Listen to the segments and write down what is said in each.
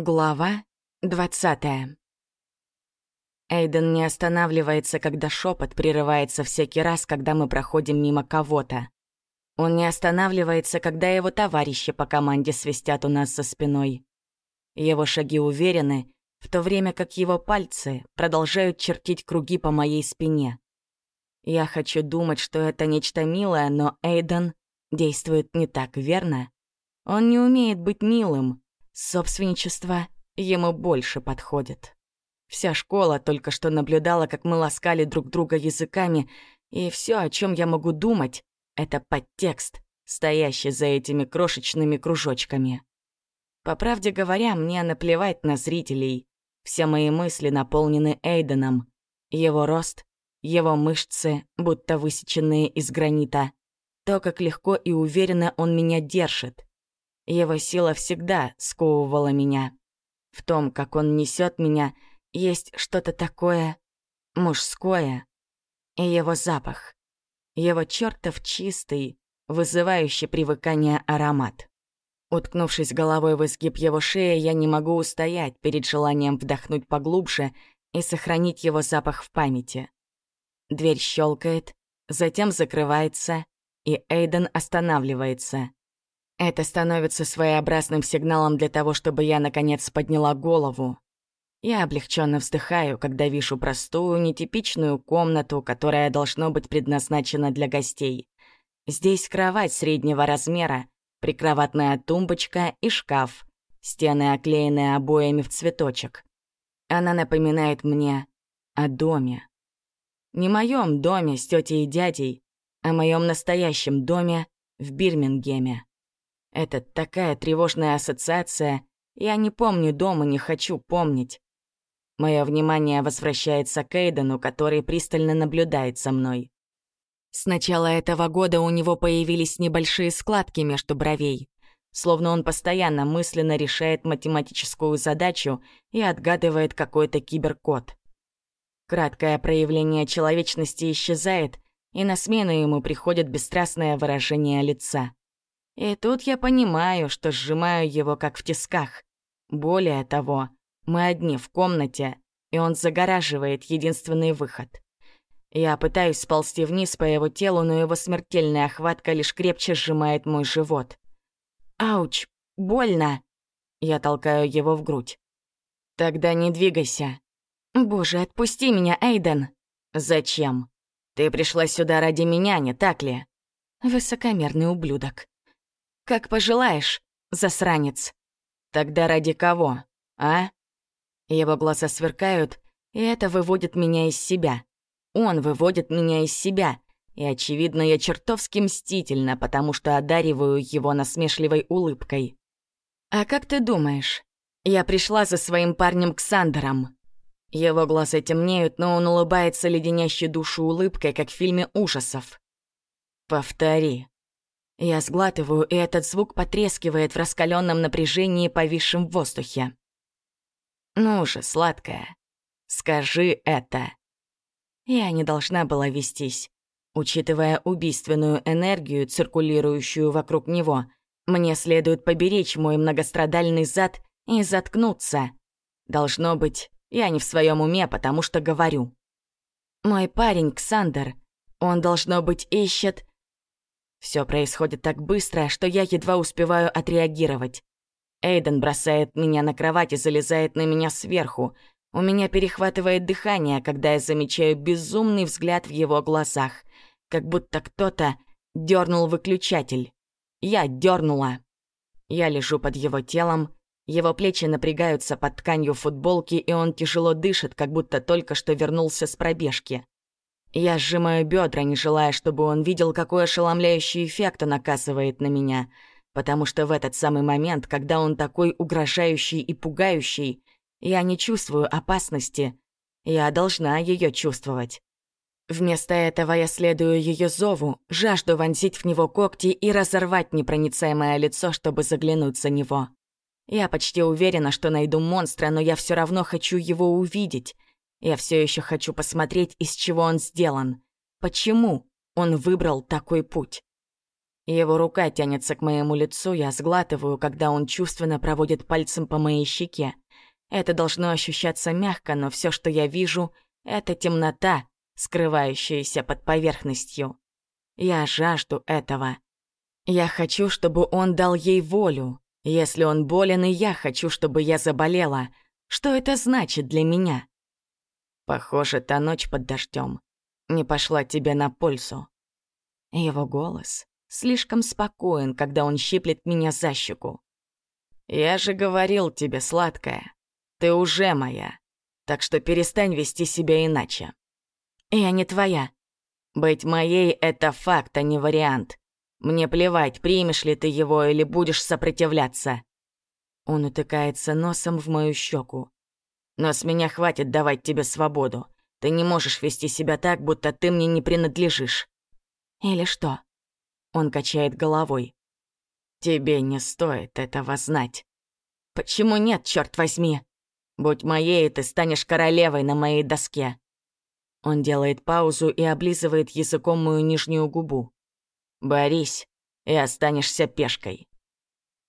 Глава двадцатая. Эйден не останавливается, когда шепот прерывается всякий раз, когда мы проходим мимо кого-то. Он не останавливается, когда его товарищи по команде свистят у нас за спиной. Его шаги уверены, в то время как его пальцы продолжают чертить круги по моей спине. Я хочу думать, что это нечто милое, но Эйден действует не так, верно? Он не умеет быть милым, Собственничество ему больше подходит. Вся школа только что наблюдала, как мы ласкали друг друга языками, и все, о чем я могу думать, это подтекст, стоящий за этими крошечными кружочками. По правде говоря, мне наплевать на зрителей. Все мои мысли наполнены Эйденом. Его рост, его мышцы, будто высеченные из гранита. То, как легко и уверенно он меня держит. Его сила всегда сковывала меня. В том, как он несет меня, есть что-то такое мужское. И его запах. Его чертов чистый, вызывающий привыкание аромат. Уткнувшись головой в изгиб его шеи, я не могу устоять перед желанием вдохнуть поглубже и сохранить его запах в памяти. Дверь щелкает, затем закрывается, и Эйден останавливается. Это становится своеобразным сигналом для того, чтобы я, наконец, подняла голову. Я облегченно вздыхаю, когда вижу простую, нетипичную комнату, которая должно быть предназначена для гостей. Здесь кровать среднего размера, прикроватная тумбочка и шкаф, стены оклеены обоями в цветочек. Она напоминает мне о доме. Не моем доме с тетей и дядей, а моем настоящем доме в Бирмингеме. Это такая тревожная ассоциация. Я не помню дома, не хочу помнить. Мое внимание возвращается к Эйдену, который пристально наблюдает за мной. С начала этого года у него появились небольшие складки между бровей, словно он постоянно мысленно решает математическую задачу и отгадывает какой-то киберкод. Краткое проявление человечности исчезает, и на смену ему приходит бесстрастное выражение лица. И тут я понимаю, что сжимаю его как в тисках. Более того, мы одни в комнате, и он загораживает единственный выход. Я пытаюсь сползти вниз по его телу, но его смертельная охватка лишь крепче сжимает мой живот. «Ауч! Больно!» Я толкаю его в грудь. «Тогда не двигайся». «Боже, отпусти меня, Эйден!» «Зачем? Ты пришла сюда ради меня, не так ли?» Высокомерный ублюдок. Как пожелаешь, засранец. Тогда ради кого, а? Его глаза сверкают, и это выводит меня из себя. Он выводит меня из себя, и, очевидно, я чертовски мстительна, потому что одариваю его насмешливой улыбкой. «А как ты думаешь? Я пришла за своим парнем Ксандером». Его глаза темнеют, но он улыбается леденящей душу улыбкой, как в фильме ужасов. «Повтори», я сглатываю, и этот звук потрескивает в раскаленном напряжении, повисшем в воздухе. «Ну же, сладкая, скажи это». Я не должна была вестись. Учитывая убийственную энергию, циркулирующую вокруг него, мне следует поберечь мой многострадальный зад и заткнуться. Должно быть, я не в своем уме, потому что говорю. Мой парень, Ксандер, он, должно быть, ищет все происходит так быстро, что я едва успеваю отреагировать. Эйден бросает меня на кровать и залезает на меня сверху. У меня перехватывает дыхание, когда я замечаю безумный взгляд в его глазах, как будто кто-то дернул выключатель. Я дернула. Я лежу под его телом, его плечи напрягаются под тканью футболки, и он тяжело дышит, как будто только что вернулся с пробежки. Я сжимаю бедра, не желая, чтобы он видел, какой ошеломляющий эффект он оказывает на меня, потому что в этот самый момент, когда он такой угрожающий и пугающий, я не чувствую опасности. Я должна ее чувствовать. Вместо этого я следую ее зову, жажду вонзить в него когти и разорвать непроницаемое лицо, чтобы заглянуть за него. Я почти уверена, что найду монстра, но я все равно хочу его увидеть — я все еще хочу посмотреть, из чего он сделан. Почему он выбрал такой путь? Его рука тянется к моему лицу, я сглатываю, когда он чувственно проводит пальцем по моей щеке. Это должно ощущаться мягко, но все, что я вижу, — это темнота, скрывающаяся под поверхностью. Я жажду этого. Я хочу, чтобы он дал ей волю. Если он болен, и я хочу, чтобы я заболела. Что это значит для меня? Похоже, та ночь под дождем не пошла тебе на пользу. Его голос слишком спокоен, когда он щиплет меня за щеку. «Я же говорил тебе, сладкая, ты уже моя, так что перестань вести себя иначе». «Я не твоя». «Быть моей — это факт, а не вариант. Мне плевать, примешь ли ты его или будешь сопротивляться». Он утыкается носом в мою щеку. «Но с меня хватит давать тебе свободу. Ты не можешь вести себя так, будто ты мне не принадлежишь». «Или что?» Он качает головой. «Тебе не стоит этого знать». «Почему нет, черт возьми? Будь моей, ты станешь королевой на моей доске». Он делает паузу и облизывает языком мою нижнюю губу. «Борись, и останешься пешкой».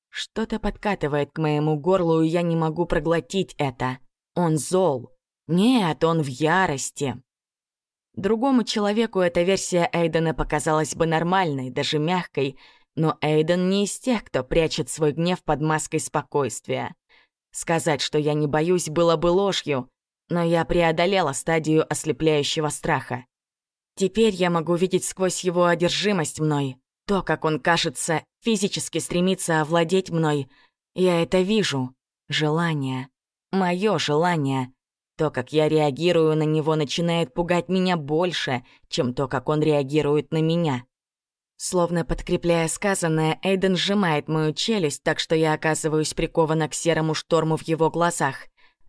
Что-то подкатывает к моему горлу, и я не могу проглотить это. Он зол. Нет, он в ярости. Другому человеку эта версия Эйдена показалась бы нормальной, даже мягкой, но Эйден не из тех, кто прячет свой гнев под маской спокойствия. Сказать, что я не боюсь, было бы ложью, но я преодолела стадию ослепляющего страха. Теперь я могу видеть сквозь его одержимость мной, то, как он, кажется, физически стремится овладеть мной. Я это вижу. Желание. Мое желание. То, как я реагирую на него, начинает пугать меня больше, чем то, как он реагирует на меня. Словно подкрепляя сказанное, Эйден сжимает мою челюсть, так что я оказываюсь прикована к серому шторму в его глазах.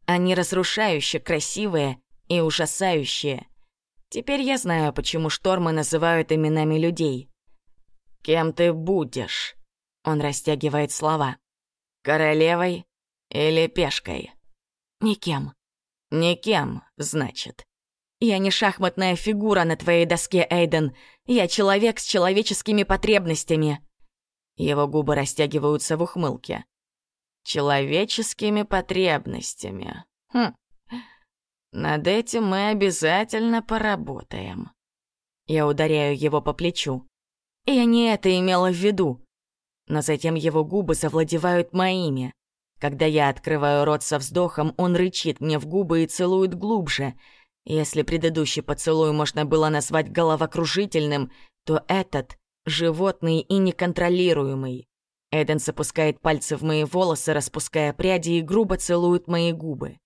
Они разрушающе красивые и ужасающие. Теперь я знаю, почему штормы называют именами людей. «Кем ты будешь?» Он растягивает слова. «Королевой или пешкой?» «Никем», «Никем, значит». «Я не шахматная фигура на твоей доске, Эйден. Я человек с человеческими потребностями». Его губы растягиваются в ухмылке. «Человеческими потребностями. Хм. Над этим мы обязательно поработаем». Я ударяю его по плечу. Я не это имела в виду. Но затем его губы завладевают моими. Когда я открываю рот со вздохом, он рычит мне в губы и целует глубже. Если предыдущий поцелуй можно было назвать головокружительным, то этот — животный и неконтролируемый. Эден запускает пальцы в мои волосы, распуская пряди и грубо целует мои губы.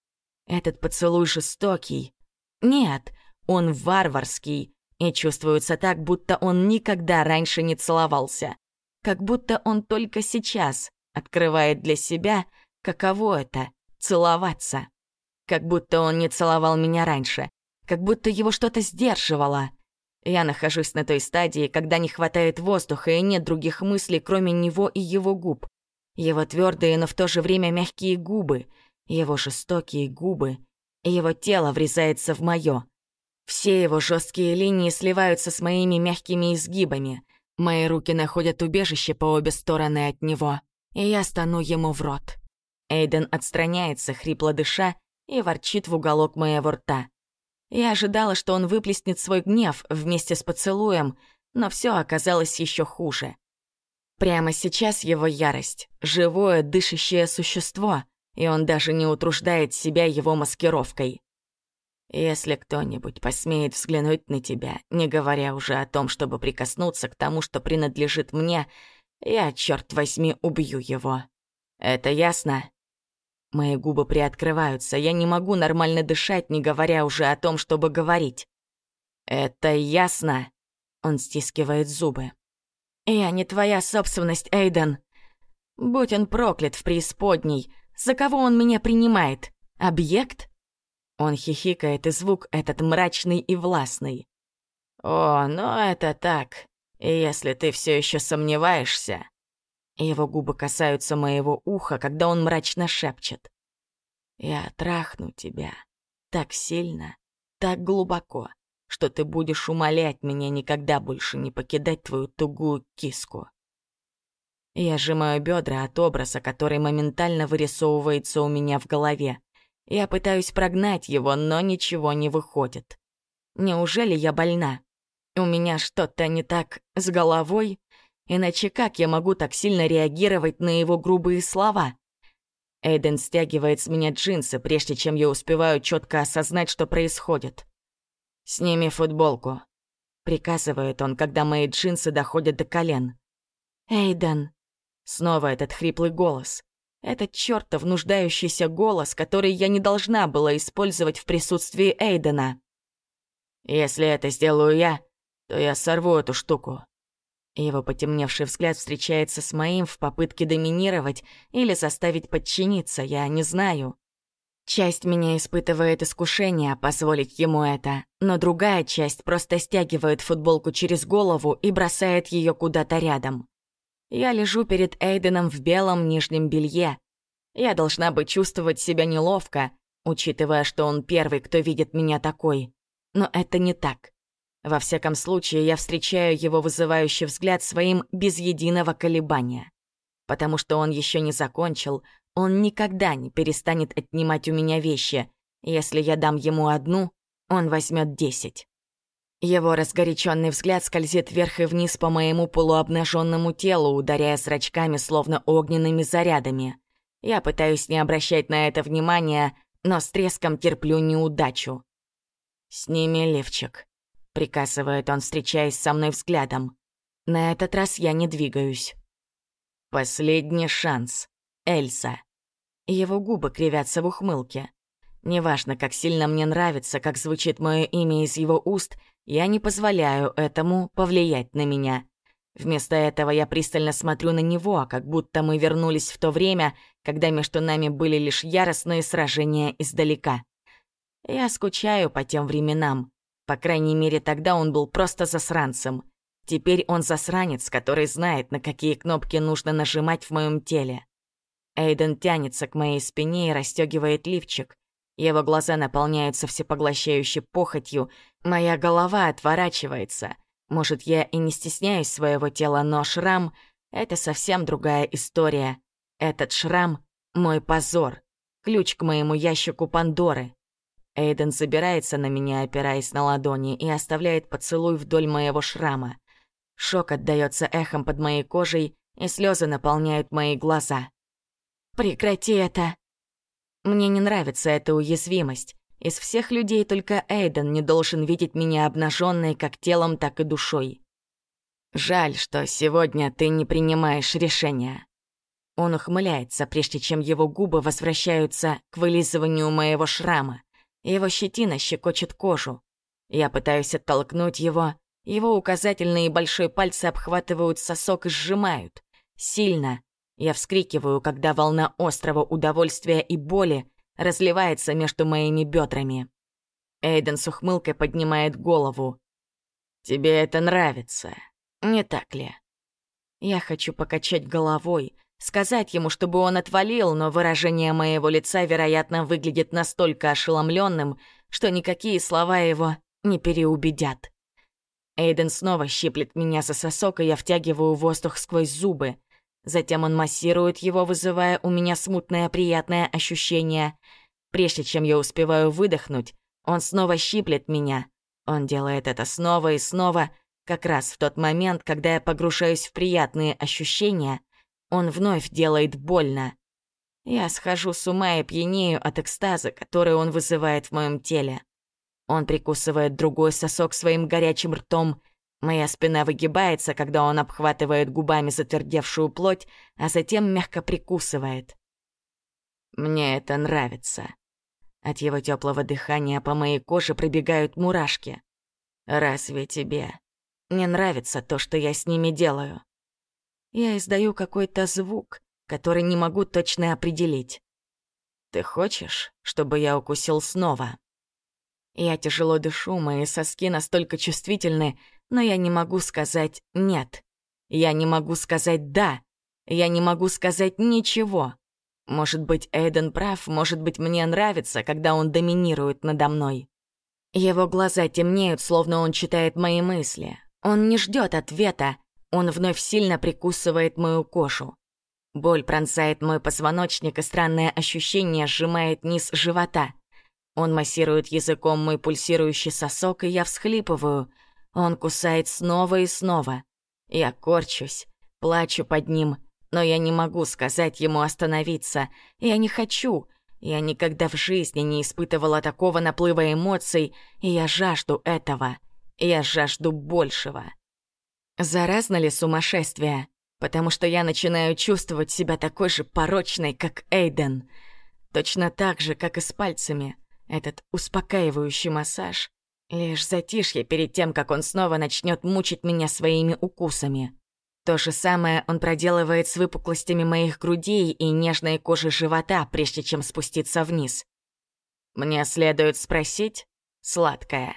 Этот поцелуй жестокий. Нет, он варварский и чувствуется так, будто он никогда раньше не целовался. Как будто он только сейчас открывает для себя — Каково это — целоваться? Как будто он не целовал меня раньше. Как будто его что-то сдерживало. Я нахожусь на той стадии, когда не хватает воздуха и нет других мыслей, кроме него и его губ. Его твердые, но в то же время мягкие губы, его жестокие губы, его тело врезается в мое. Все его жесткие линии сливаются с моими мягкими изгибами. Мои руки находят убежище по обе стороны от него, и я стану ему в рот. Эйден отстраняется, хрипло дыша, и ворчит в уголок моего рта. Я ожидала, что он выплеснет свой гнев вместе с поцелуем, но все оказалось еще хуже. Прямо сейчас его ярость — живое, дышащее существо, и он даже не утруждает себя его маскировкой. Если кто-нибудь посмеет взглянуть на тебя, не говоря уже о том, чтобы прикоснуться к тому, что принадлежит мне, я, черт возьми, убью его. Это ясно? Мои губы приоткрываются, я не могу нормально дышать, не говоря уже о том, чтобы говорить. «Это ясно?» Он стискивает зубы. «Я не твоя собственность, Эйден. Будь он проклят в преисподней. За кого он меня принимает? Объект?» Он хихикает, и звук этот мрачный и властный. «О, ну это так. Если ты все еще сомневаешься, его губы касаются моего уха, когда он мрачно шепчет. «Я трахну тебя так сильно, так глубоко, что ты будешь умолять меня никогда больше не покидать твою тугую киску». Я сжимаю бедра от образа, который моментально вырисовывается у меня в голове. Я пытаюсь прогнать его, но ничего не выходит. Неужели я больна? У меня что-то не так с головой? Иначе как я могу так сильно реагировать на его грубые слова? Эйден стягивает с меня джинсы, прежде чем я успеваю четко осознать, что происходит. «Сними футболку», — приказывает он, когда мои джинсы доходят до колен. «Эйден», Снова этот хриплый голос. Этот чертов нуждающийся голос, который я не должна была использовать в присутствии Эйдена. «Если это сделаю я, то я сорву эту штуку». Его потемневший взгляд встречается с моим в попытке доминировать или заставить подчиниться, я не знаю. Часть меня испытывает искушение позволить ему это, но другая часть просто стягивает футболку через голову и бросает ее куда-то рядом. Я лежу перед Эйденом в белом нижнем белье. Я должна бы чувствовать себя неловко, учитывая, что он первый, кто видит меня такой. Но это не так. Во всяком случае, я встречаю его вызывающий взгляд своим без единого колебания. Потому что он еще не закончил, он никогда не перестанет отнимать у меня вещи. Если я дам ему одну, он возьмет десять. Его разгоряченный взгляд скользит вверх и вниз по моему полуобнаженному телу, ударяя зрачками, словно огненными зарядами. Я пытаюсь не обращать на это внимания, но с треском терплю неудачу. «Сними левчик», — приказывает он, встречаясь со мной взглядом. На этот раз я не двигаюсь. «Последний шанс. Эльса». Его губы кривятся в ухмылке. Неважно, как сильно мне нравится, как звучит мое имя из его уст, я не позволяю этому повлиять на меня. Вместо этого я пристально смотрю на него, как будто мы вернулись в то время, когда между нами были лишь яростные сражения издалека. Я скучаю по тем временам. По крайней мере, тогда он был просто засранцем. Теперь он засранец, который знает, на какие кнопки нужно нажимать в моем теле. Эйден тянется к моей спине и расстегивает лифчик. Его глаза наполняются всепоглощающей похотью, моя голова отворачивается. Может, я и не стесняюсь своего тела, но шрам — это совсем другая история. Этот шрам — мой позор, ключ к моему ящику Пандоры. Эйден забирается на меня, опираясь на ладони, и оставляет поцелуй вдоль моего шрама. Шок отдаётся эхом под моей кожей, и слезы наполняют мои глаза. «Прекрати это!» Мне не нравится эта уязвимость. Из всех людей только Эйден не должен видеть меня обнаженной как телом, так и душой. Жаль, что сегодня ты не принимаешь решения. Он ухмыляется, прежде чем его губы возвращаются к вылизыванию моего шрама. Его щетина щекочет кожу. Я пытаюсь оттолкнуть его. Его указательные и большой пальцы обхватывают сосок и сжимают. Сильно, я вскрикиваю, когда волна острого удовольствия и боли разливается между моими бедрами. Эйден с ухмылкой поднимает голову. «Тебе это нравится, не так ли?» Я хочу покачать головой, сказать ему, чтобы он отвалил, но выражение моего лица, вероятно, выглядит настолько ошеломленным, что никакие слова его не переубедят. Эйден снова щиплет меня за сосок, и я втягиваю воздух сквозь зубы. Затем он массирует его, вызывая у меня смутное приятное ощущение. Прежде чем я успеваю выдохнуть, он снова щиплет меня. Он делает это снова и снова, как раз в тот момент, когда я погружаюсь в приятные ощущения, он вновь делает больно. Я схожу с ума и пьянею от экстаза, который он вызывает в моем теле. Он прикусывает другой сосок своим горячим ртом — Моя спина выгибается, когда он обхватывает губами затвердевшую плоть, а затем мягко прикусывает. Мне это нравится. От его теплого дыхания по моей коже пробегают мурашки. Разве тебе не нравится то, что я с ними делаю? Я издаю какой-то звук, который не могу точно определить. Ты хочешь, чтобы я укусил снова? Я тяжело дышу, мои соски настолько чувствительны, но я не могу сказать «нет». Я не могу сказать «да». Я не могу сказать ничего. Может быть, Эйден прав, может быть, мне нравится, когда он доминирует надо мной. Его глаза темнеют, словно он читает мои мысли. Он не ждет ответа, Он вновь сильно прикусывает мою кожу. Боль пронзает мой позвоночник, и странное ощущение сжимает низ живота. Он массирует языком мой пульсирующий сосок, и я всхлипываю. Он кусает снова и снова. Я корчусь, плачу под ним, но я не могу сказать ему остановиться. Я не хочу. Я никогда в жизни не испытывала такого наплыва эмоций, и я жажду этого. Я жажду большего. Заразно ли сумасшествие? Потому что я начинаю чувствовать себя такой же порочной, как Эйден. Точно так же, как и с пальцами. Этот успокаивающий массаж. Лишь затишье перед тем, как он снова начнет мучить меня своими укусами. То же самое он проделывает с выпуклостями моих грудей и нежной кожи живота, прежде чем спуститься вниз. Мне следует спросить, сладкая.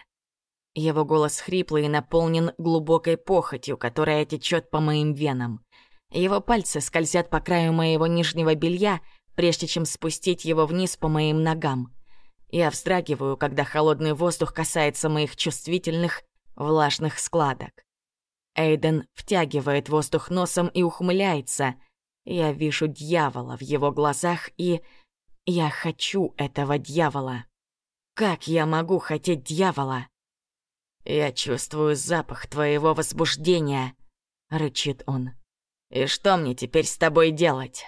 Его голос хриплый и наполнен глубокой похотью, которая течет по моим венам. Его пальцы скользят по краю моего нижнего белья, прежде чем спустить его вниз по моим ногам. Я вздрагиваю, когда холодный воздух касается моих чувствительных, влажных складок. Эйден втягивает воздух носом и ухмыляется. Я вижу дьявола в его глазах, и... Я хочу этого дьявола. Как я могу хотеть дьявола? «Я чувствую запах твоего возбуждения», — рычит он. «И что мне теперь с тобой делать?»